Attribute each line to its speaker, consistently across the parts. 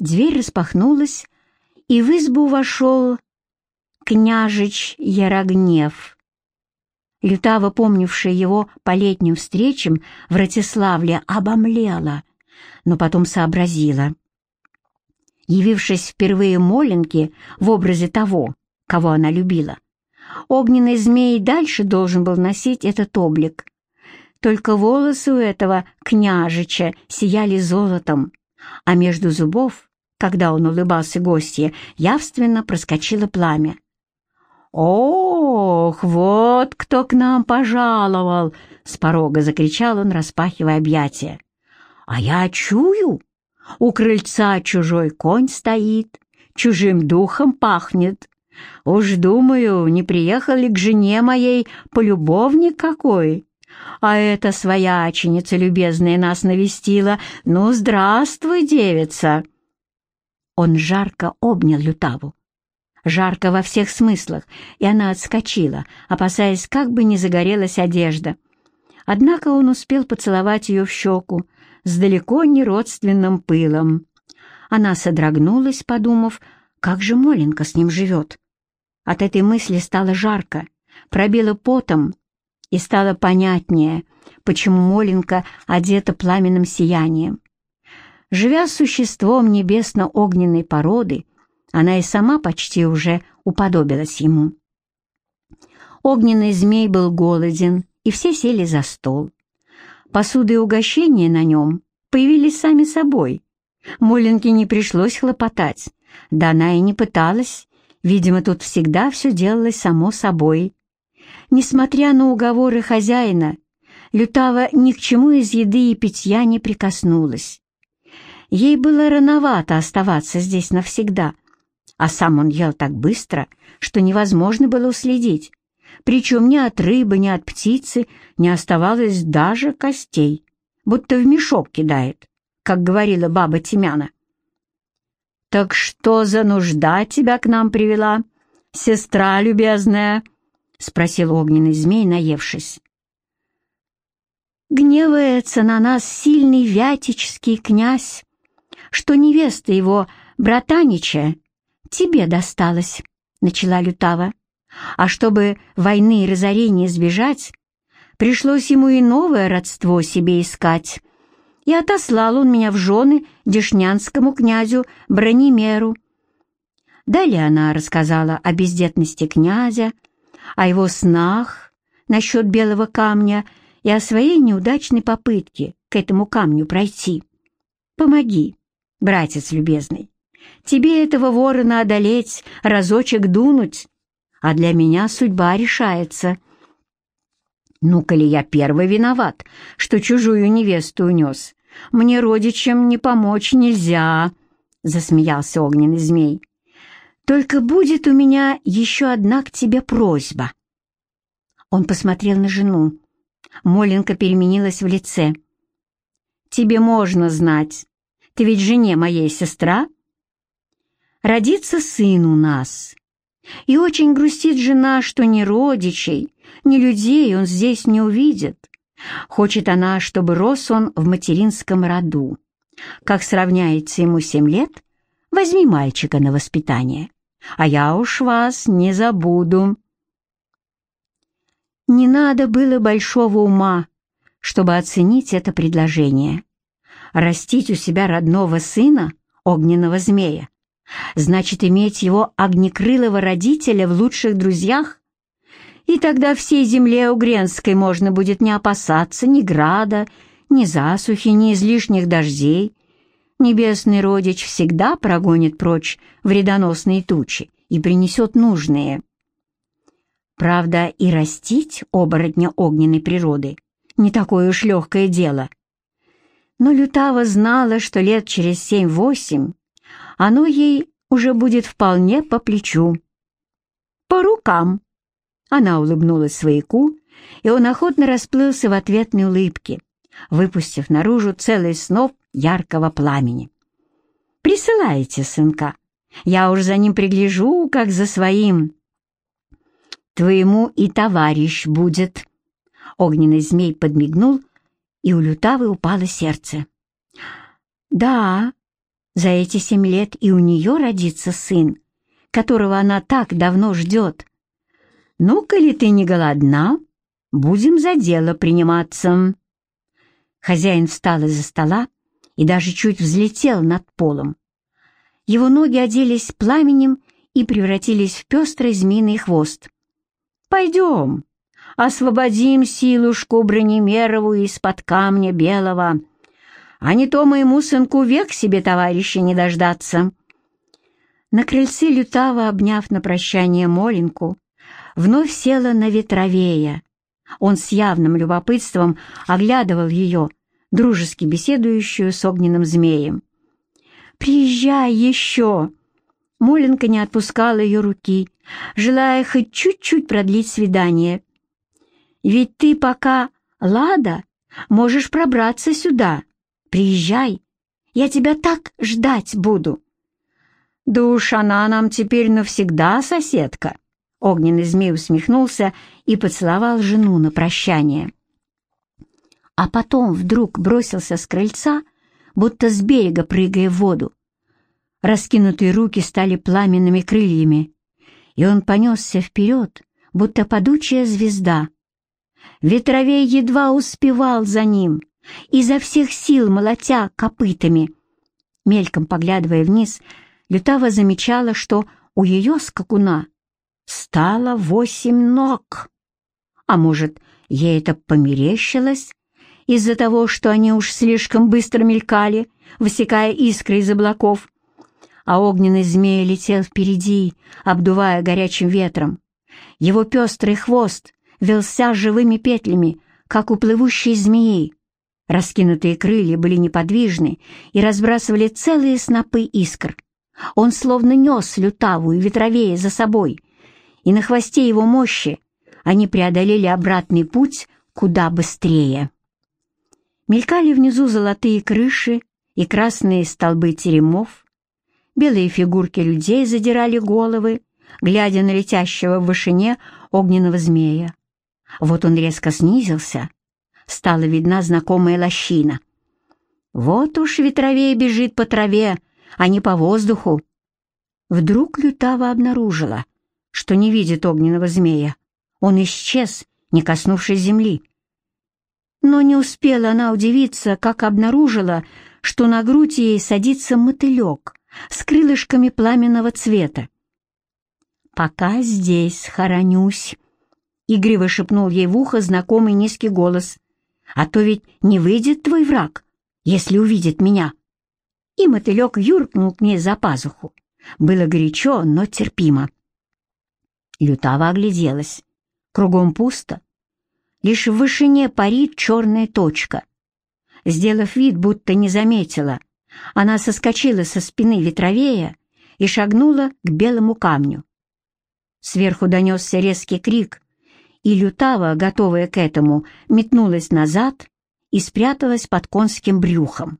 Speaker 1: Дверь распахнулась, и в избу вошел княжич Ярогнев. Лютава, помнившая его по летним встречам в Ратиславле, обомлела, но потом сообразила. Явившись впервые Моленке в образе того, кого она любила, огненный змей дальше должен был носить этот облик. Только волосы у этого княжича сияли золотом, а между зубов, когда он улыбался гостье, явственно проскочило пламя. «Ох, вот кто к нам пожаловал!» — с порога закричал он, распахивая объятия. «А я чую, у крыльца чужой конь стоит, чужим духом пахнет. Уж думаю, не приехал ли к жене моей полюбовник какой? А эта свояченица любезная нас навестила. Ну, здравствуй, девица!» Он жарко обнял Лютаву. Жарко во всех смыслах, и она отскочила, опасаясь, как бы не загорелась одежда. Однако он успел поцеловать ее в щеку с далеко не родственным пылом. Она содрогнулась, подумав, как же Моленка с ним живет. От этой мысли стало жарко, пробило потом, и стало понятнее, почему Моленка одета пламенным сиянием. Живя существом небесно-огненной породы, она и сама почти уже уподобилась ему. Огненный змей был голоден, и все сели за стол. Посуды и угощения на нем появились сами собой. Моленке не пришлось хлопотать, да она и не пыталась. Видимо, тут всегда все делалось само собой. Несмотря на уговоры хозяина, Лютава ни к чему из еды и питья не прикоснулась. Ей было рановато оставаться здесь навсегда, а сам он ел так быстро, что невозможно было уследить. Причем ни от рыбы, ни от птицы не оставалось даже костей, будто в мешок кидает, как говорила баба Тимяна. «Так что за нужда тебя к нам привела, сестра любезная?» — спросил огненный змей, наевшись. «Гневается на нас сильный вятический князь, что невеста его, братанича, тебе досталось», — начала Лютава. «А чтобы войны и разорения избежать, пришлось ему и новое родство себе искать. И отослал он меня в жены дешнянскому князю Бронимеру». Далее она рассказала о бездетности князя, о его снах насчет белого камня и о своей неудачной попытке к этому камню пройти. «Помоги, братец любезный, Тебе этого ворона одолеть, разочек дунуть, а для меня судьба решается. Ну, коли я первый виноват, что чужую невесту унес, мне родичам не помочь нельзя, — засмеялся огненный змей. Только будет у меня еще одна к тебе просьба. Он посмотрел на жену. Моленка переменилась в лице. «Тебе можно знать. Ты ведь жене моей сестра?» родится сын у нас. И очень грустит жена, что ни родичей, ни людей он здесь не увидит. Хочет она, чтобы рос он в материнском роду. Как сравняется ему семь лет, возьми мальчика на воспитание, а я уж вас не забуду. Не надо было большого ума, чтобы оценить это предложение. Растить у себя родного сына, огненного змея, Значит, иметь его огнекрылого родителя в лучших друзьях? И тогда всей земле Угренской можно будет не опасаться ни града, ни засухи, ни излишних дождей. Небесный родич всегда прогонит прочь вредоносные тучи и принесет нужные. Правда, и растить оборотня огненной природы не такое уж легкое дело. Но Лютава знала, что лет через семь-восемь оно ей уже будет вполне по плечу. «По рукам!» Она улыбнулась свояку, и он охотно расплылся в ответной улыбке, выпустив наружу целый сноп яркого пламени. «Присылайте сынка, я уж за ним пригляжу, как за своим». «Твоему и товарищ будет». Огненный змей подмигнул, и у Лютавы упало сердце. «Да, За эти семь лет и у нее родится сын, которого она так давно ждет. Ну-ка ли ты не голодна, будем за дело приниматься. Хозяин встал из-за стола и даже чуть взлетел над полом. Его ноги оделись пламенем и превратились в пестрый змеиный хвост. «Пойдем, освободим силушку Бронемерову из-под камня белого, а не то моему сынку век себе товарища не дождаться». На крыльце Лютава, обняв на прощание Моленку, вновь села на ветровея. Он с явным любопытством оглядывал ее, дружески беседующую с огненным змеем. «Приезжай еще!» Моленка не отпускала ее руки, желая хоть чуть-чуть продлить свидание. «Ведь ты пока, Лада, можешь пробраться сюда. Приезжай, я тебя так ждать буду». «Да уж она нам теперь навсегда соседка!» Огненный змей усмехнулся и поцеловал жену на прощание. А потом вдруг бросился с крыльца, будто с берега прыгая в воду. Раскинутые руки стали пламенными крыльями, и он понесся вперед, будто падучая звезда. Ветровей едва успевал за ним, изо всех сил молотя копытами. Мельком поглядывая вниз, Лютава замечала, что у ее скакуна стало восемь ног. А может, ей это померещилось из-за того, что они уж слишком быстро мелькали, высекая искры из облаков, а огненный змей летел впереди, обдувая горячим ветром. Его пестрый хвост велся живыми петлями, как у плывущей змеи. Раскинутые крылья были неподвижны и разбрасывали целые снопы искр. Он словно нес лютаву и ветровее за собой, и на хвосте его мощи они преодолели обратный путь куда быстрее. Мелькали внизу золотые крыши и красные столбы теремов, белые фигурки людей задирали головы, глядя на летящего в вышине огненного змея. Вот он резко снизился, стала видна знакомая лощина. Вот уж ветровее бежит по траве, а не по воздуху. Вдруг Лютава обнаружила, что не видит огненного змея. Он исчез, не коснувшись земли. Но не успела она удивиться, как обнаружила, что на грудь ей садится мотылек с крылышками пламенного цвета. «Пока здесь хоронюсь», — игриво шепнул ей в ухо знакомый низкий голос. «А то ведь не выйдет твой враг, если увидит меня». И мотылек юркнул к ней за пазуху. Было горячо, но терпимо. Лютава огляделась. Кругом пусто. Лишь в вышине парит черная точка. Сделав вид, будто не заметила, она соскочила со спины ветровея и шагнула к белому камню. Сверху донесся резкий крик, и Лютава, готовая к этому, метнулась назад и спряталась под конским брюхом.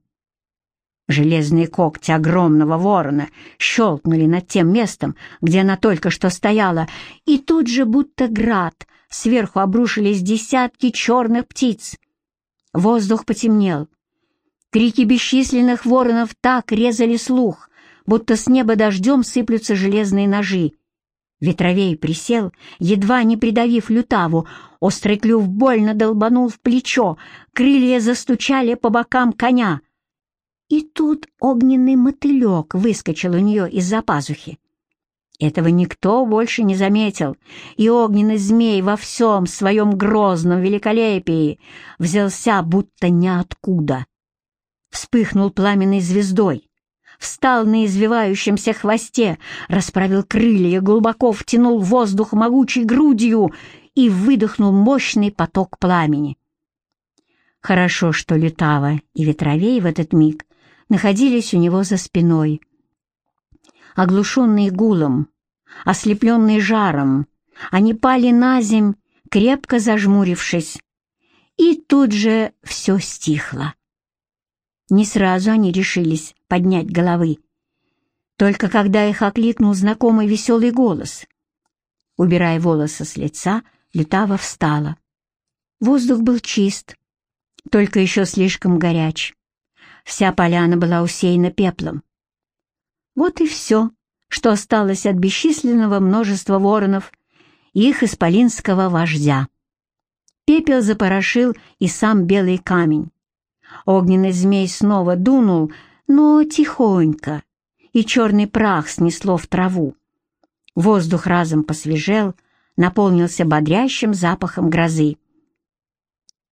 Speaker 1: Железные когти огромного ворона щелкнули над тем местом, где она только что стояла, и тут же, будто град, сверху обрушились десятки черных птиц. Воздух потемнел. Крики бесчисленных воронов так резали слух, будто с неба дождем сыплются железные ножи. Ветровей присел, едва не придавив лютаву, острый клюв больно долбанул в плечо, крылья застучали по бокам коня — и тут огненный мотылек выскочил у нее из-за пазухи. Этого никто больше не заметил, и огненный змей во всем своем грозном великолепии взялся будто ниоткуда. Вспыхнул пламенной звездой, встал на извивающемся хвосте, расправил крылья, глубоко втянул воздух могучей грудью и выдохнул мощный поток пламени. Хорошо, что Лютава и Ветровей в этот миг находились у него за спиной. Оглушенные гулом, ослепленные жаром, они пали на земь, крепко зажмурившись, и тут же все стихло. Не сразу они решились поднять головы, только когда их окликнул знакомый веселый голос. Убирая волосы с лица, Лютава встала. Воздух был чист, только еще слишком горяч. Вся поляна была усеяна пеплом, Вот и все, что осталось от бесчисленного множества воронов и их исполинского вождя. Пепел запорошил и сам белый камень. Огненный змей снова дунул, но тихонько, и черный прах снесло в траву. Воздух разом посвежел, наполнился бодрящим запахом грозы.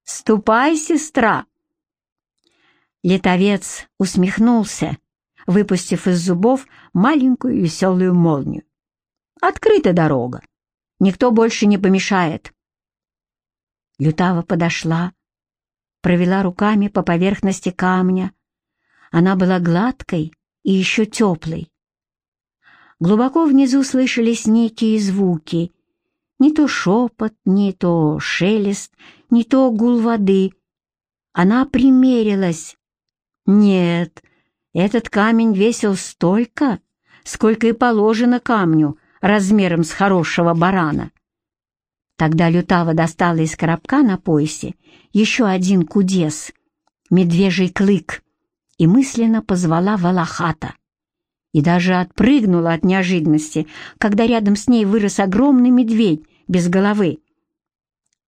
Speaker 1: «Ступай, сестра!» Летовец усмехнулся, выпустив из зубов маленькую веселую молнию. «Открыта дорога. Никто больше не помешает». Лютава подошла, провела руками по поверхности камня. Она была гладкой и еще теплой. Глубоко внизу слышались некие звуки, не то шепот, не то шелест, не то гул воды. Она примерилась. Нет, этот камень весил столько, сколько и положено камню размером с хорошего барана. Тогда Лютава достала из коробка на поясе еще один кудес, медвежий клык, и мысленно позвала Валахата. И даже отпрыгнула от неожиданности, когда рядом с ней вырос огромный медведь без головы.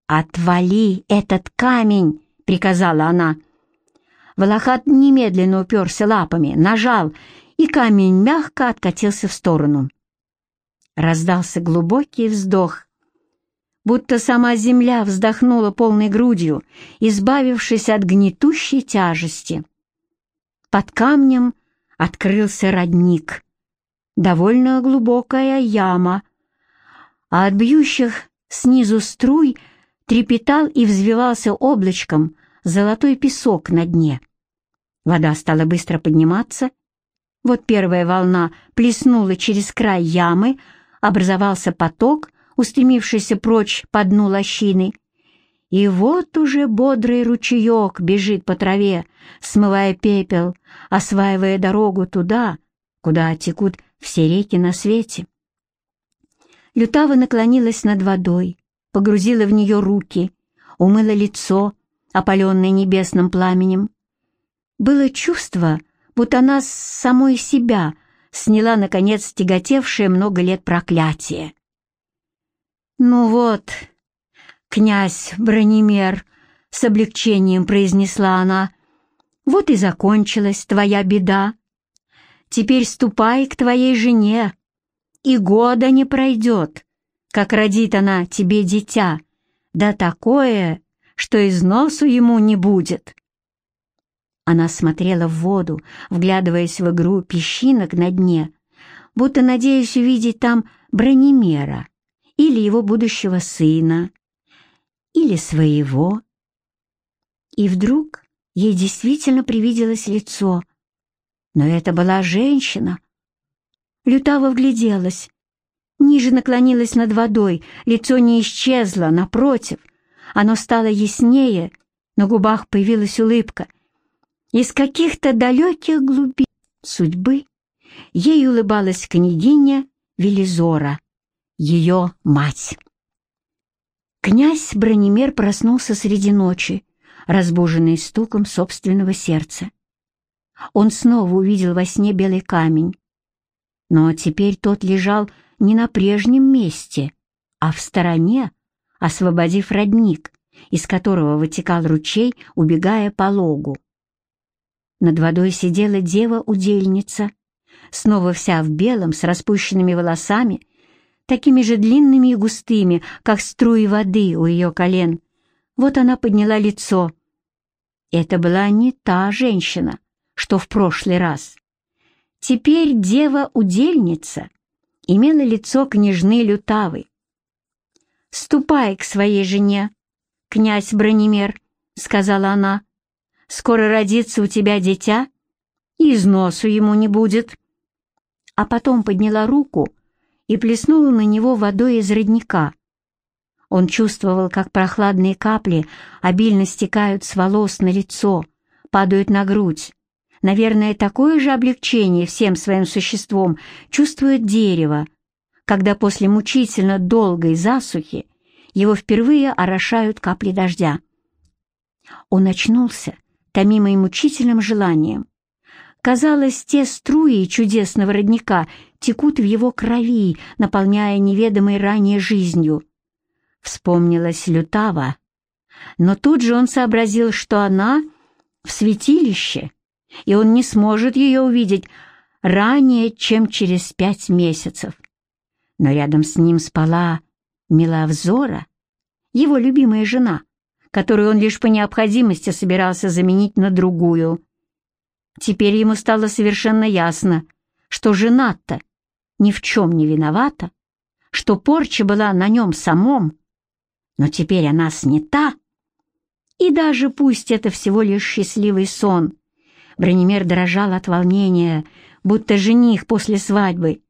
Speaker 1: «Отвали этот камень!» — приказала она. Волохат немедленно уперся лапами, нажал, и камень мягко откатился в сторону. Раздался глубокий вздох, будто сама земля вздохнула полной грудью, избавившись от гнетущей тяжести. Под камнем открылся родник, довольно глубокая яма, а от бьющих снизу струй трепетал и взвивался облачком золотой песок на дне. Вода стала быстро подниматься. Вот первая волна плеснула через край ямы, образовался поток, устремившийся прочь по дну лощины. И вот уже бодрый ручеек бежит по траве, смывая пепел, осваивая дорогу туда, куда текут все реки на свете. Лютава наклонилась над водой, погрузила в нее руки, умыла лицо, опаленное небесным пламенем. Было чувство, будто она с самой себя сняла, наконец, тяготевшее много лет проклятие. «Ну вот, князь Бронимер», — с облегчением произнесла она, — «вот и закончилась твоя беда. Теперь ступай к твоей жене, и года не пройдет, как родит она тебе дитя, да такое, что из носу ему не будет». Она смотрела в воду, вглядываясь в игру песчинок на дне, будто надеясь увидеть там бронемера или его будущего сына, или своего. И вдруг ей действительно привиделось лицо, но это была женщина — Лютава вгляделась. Ниже наклонилась над водой, лицо не исчезло, напротив. Оно стало яснее, на губах появилась улыбка. Из каких-то далеких глубин судьбы ей улыбалась княгиня Велизора, ее мать. Князь Бронемер проснулся среди ночи, разбуженный стуком собственного сердца. Он снова увидел во сне белый камень, но теперь тот лежал не на прежнем месте, а в стороне, освободив родник, из которого вытекал ручей, убегая по логу. Над водой сидела дева-удельница, снова вся в белом, с распущенными волосами, такими же длинными и густыми, как струи воды у ее колен. Вот она подняла лицо. Это была не та женщина, что в прошлый раз. Теперь дева-удельница имела лицо княжны Лютавы. «Ступай к своей жене, князь Бронимер», — сказала она. «Скоро родится у тебя дитя, и износу ему не будет». А потом подняла руку и плеснула на него водой из родника. Он чувствовал, как прохладные капли обильно стекают с волос на лицо, падают на грудь, Наверное, такое же облегчение всем своим существом чувствует дерево, когда после мучительно долгой засухи его впервые орошают капли дождя. Он очнулся, томимый мучительным желанием. Казалось, те струи чудесного родника текут в его крови, наполняя неведомой ранее жизнью. Вспомнилась Лютава, но тут же он сообразил, что она в святилище, и он не сможет ее увидеть ранее, чем через пять месяцев. Но рядом с ним спала Миловзора, его любимая жена, которую он лишь по необходимости собирался заменить на другую. Теперь ему стало совершенно ясно, что жена-то ни в чем не виновата, что порча была на нем самом, но теперь она снята, и даже пусть это всего лишь счастливый сон, Бронемер дрожал от волнения, будто жених после свадьбы,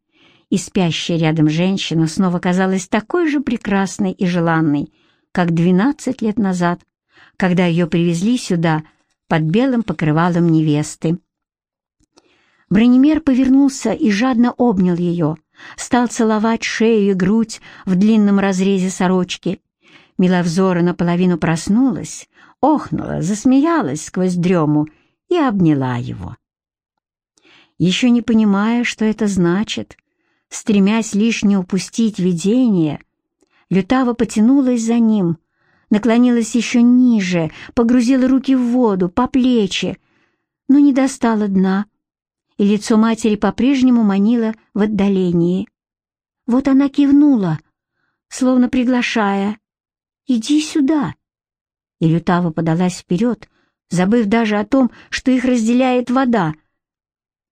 Speaker 1: и спящая рядом женщина снова казалась такой же прекрасной и желанной, как двенадцать лет назад, когда ее привезли сюда под белым покрывалом невесты. Бронемер повернулся и жадно обнял ее, стал целовать шею и грудь в длинном разрезе сорочки. Миловзора наполовину проснулась, охнула, засмеялась сквозь дрему и обняла его. Еще не понимая, что это значит, стремясь лишь не упустить видение, Лютава потянулась за ним, наклонилась еще ниже, погрузила руки в воду, по плечи, но не достала дна, и лицо матери по-прежнему манило в отдалении. Вот она кивнула, словно приглашая, «Иди сюда!» И Лютава подалась вперед, забыв даже о том, что их разделяет вода.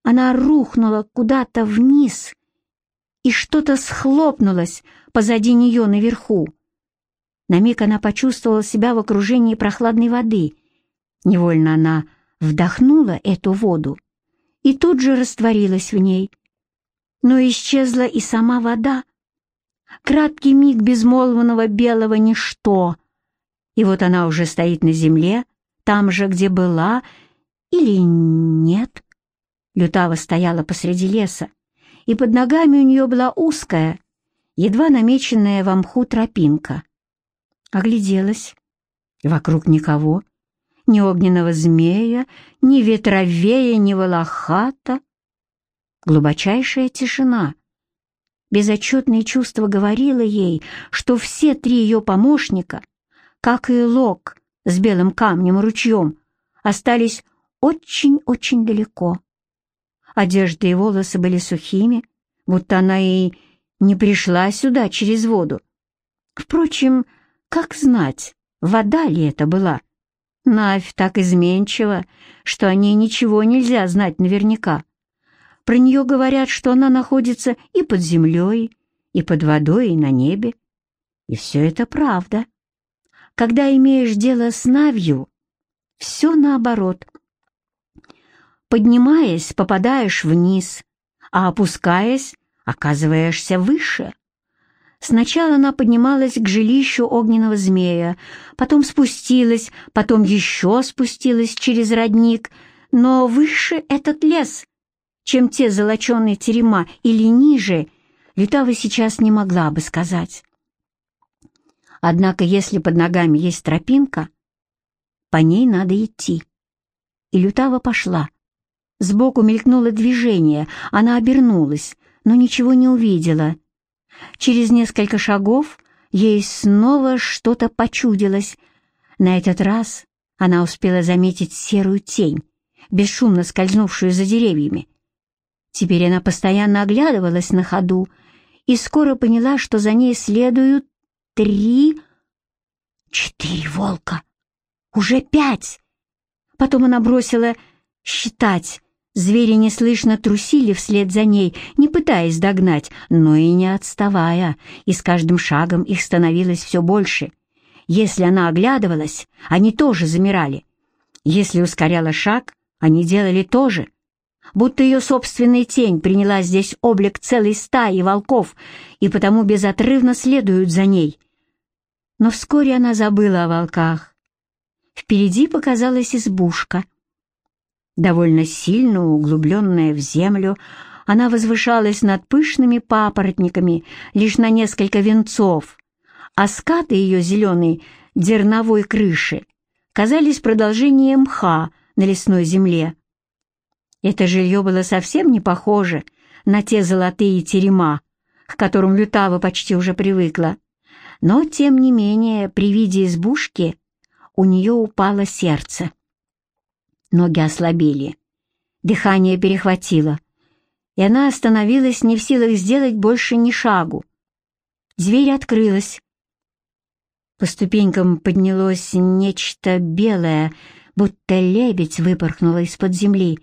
Speaker 1: Она рухнула куда-то вниз, и что-то схлопнулось позади нее наверху. На миг она почувствовала себя в окружении прохладной воды. Невольно она вдохнула эту воду и тут же растворилась в ней. Но исчезла и сама вода. Краткий миг безмолвного белого ничто. И вот она уже стоит на земле, там же, где была, или нет? Лютава стояла посреди леса, и под ногами у нее была узкая, едва намеченная в мху тропинка. Огляделась. Вокруг никого. Ни огненного змея, ни ветровея, ни волохата. Глубочайшая тишина. Безотчетное чувство говорило ей, что все три ее помощника, как и Лок, с белым камнем и ручьем остались очень-очень далеко. Одежда и волосы были сухими, будто она и не пришла сюда через воду. Впрочем, как знать, вода ли это была? Навь так изменчива, что о ней ничего нельзя знать наверняка. Про нее говорят, что она находится и под землей, и под водой, и на небе. И все это правда. Когда имеешь дело с Навью, все наоборот. Поднимаясь, попадаешь вниз, а опускаясь, оказываешься выше. Сначала она поднималась к жилищу огненного змея, потом спустилась, потом еще спустилась через родник, но выше этот лес, чем те золоченые терема, или ниже, Лютава сейчас не могла бы сказать. Однако, если под ногами есть тропинка, по ней надо идти. И Лютава пошла. Сбоку мелькнуло движение, она обернулась, но ничего не увидела. Через несколько шагов ей снова что-то почудилось. На этот раз она успела заметить серую тень, бесшумно скользнувшую за деревьями. Теперь она постоянно оглядывалась на ходу и скоро поняла, что за ней следуют три, четыре волка, уже пять. Потом она бросила считать. Звери неслышно трусили вслед за ней, не пытаясь догнать, но и не отставая, и с каждым шагом их становилось все больше. Если она оглядывалась, они тоже замирали. Если ускоряла шаг, они делали то же — будто ее собственная тень приняла здесь облик целой стаи волков и потому безотрывно следуют за ней. Но вскоре она забыла о волках. Впереди показалась избушка. Довольно сильно углубленная в землю, она возвышалась над пышными папоротниками лишь на несколько венцов, а скаты ее зеленой дерновой крыши казались продолжением мха на лесной земле. Это жилье было совсем не похоже на те золотые терема, к которым Лютава почти уже привыкла. Но, тем не менее, при виде избушки у нее упало сердце. Ноги ослабели, дыхание перехватило, и она остановилась не в силах сделать больше ни шагу. Дверь открылась. По ступенькам поднялось нечто белое, будто лебедь выпорхнула из-под земли.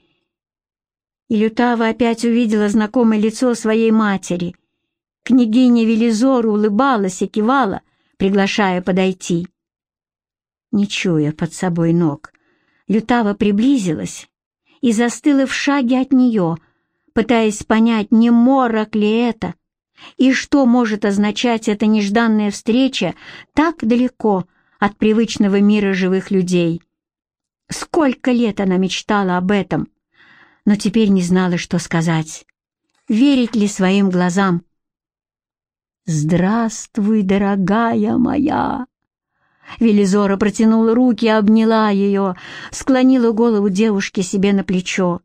Speaker 1: И Лютава опять увидела знакомое лицо своей матери. Княгиня Велизору улыбалась и кивала, приглашая подойти. Не чуя под собой ног, Лютава приблизилась и застыла в шаге от нее, пытаясь понять, не морок ли это, и что может означать эта нежданная встреча так далеко от привычного мира живых людей. Сколько лет она мечтала об этом, но теперь не знала, что сказать. Верить ли своим глазам? «Здравствуй, дорогая моя!» Велизора протянула руки, обняла ее, склонила голову девушки себе на плечо.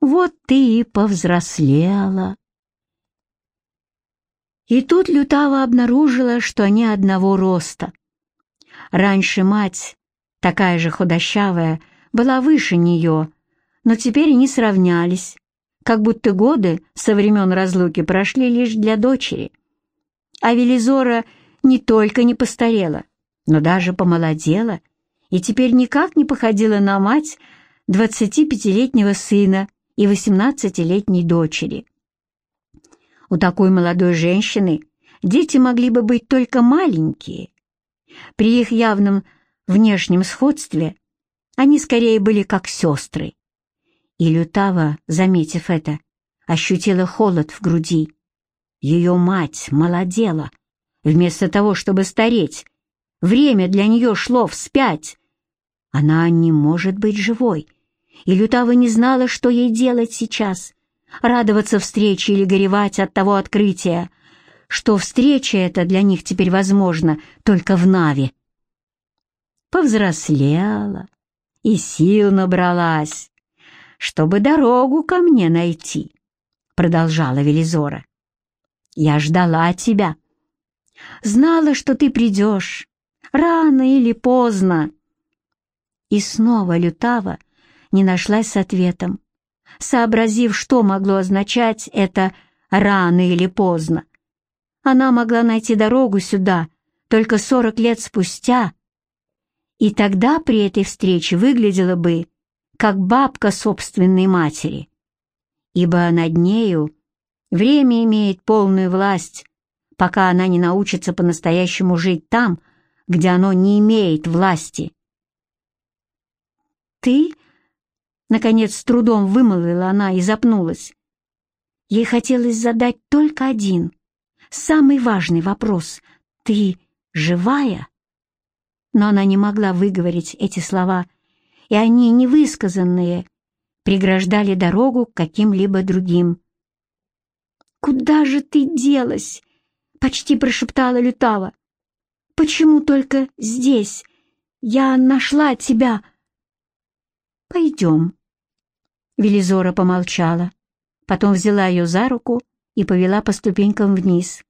Speaker 1: «Вот ты и повзрослела!» И тут Лютава обнаружила, что они одного роста. Раньше мать, такая же худощавая, была выше нее, но теперь они сравнялись, как будто годы со времен разлуки прошли лишь для дочери. А Велизора не только не постарела, но даже помолодела и теперь никак не походила на мать 25-летнего сына и 18-летней дочери. У такой молодой женщины дети могли бы быть только маленькие. При их явном внешнем сходстве они скорее были как сестры. И Лютава, заметив это, ощутила холод в груди. Ее мать молодела. Вместо того, чтобы стареть, время для нее шло вспять. Она не может быть живой, и Лютава не знала, что ей делать сейчас. Радоваться встрече или горевать от того открытия, что встреча эта для них теперь возможна только в Наве. Повзрослела и сил набралась, чтобы дорогу ко мне найти», — продолжала Велизора. «Я ждала тебя. Знала, что ты придешь, рано или поздно». И снова Лютава не нашлась с ответом, сообразив, что могло означать это «рано или поздно». Она могла найти дорогу сюда только сорок лет спустя, и тогда при этой встрече выглядела бы как бабка собственной матери, ибо над нею время имеет полную власть, пока она не научится по-настоящему жить там, где оно не имеет власти. «Ты?» — наконец с трудом вымолвила она и запнулась. Ей хотелось задать только один, самый важный вопрос. «Ты живая?» Но она не могла выговорить эти слова — и они, невысказанные, преграждали дорогу к каким-либо другим. «Куда же ты делась?» — почти прошептала Лютава. «Почему только здесь? Я нашла тебя!» «Пойдем». Велизора помолчала, потом взяла ее за руку и повела по ступенькам вниз.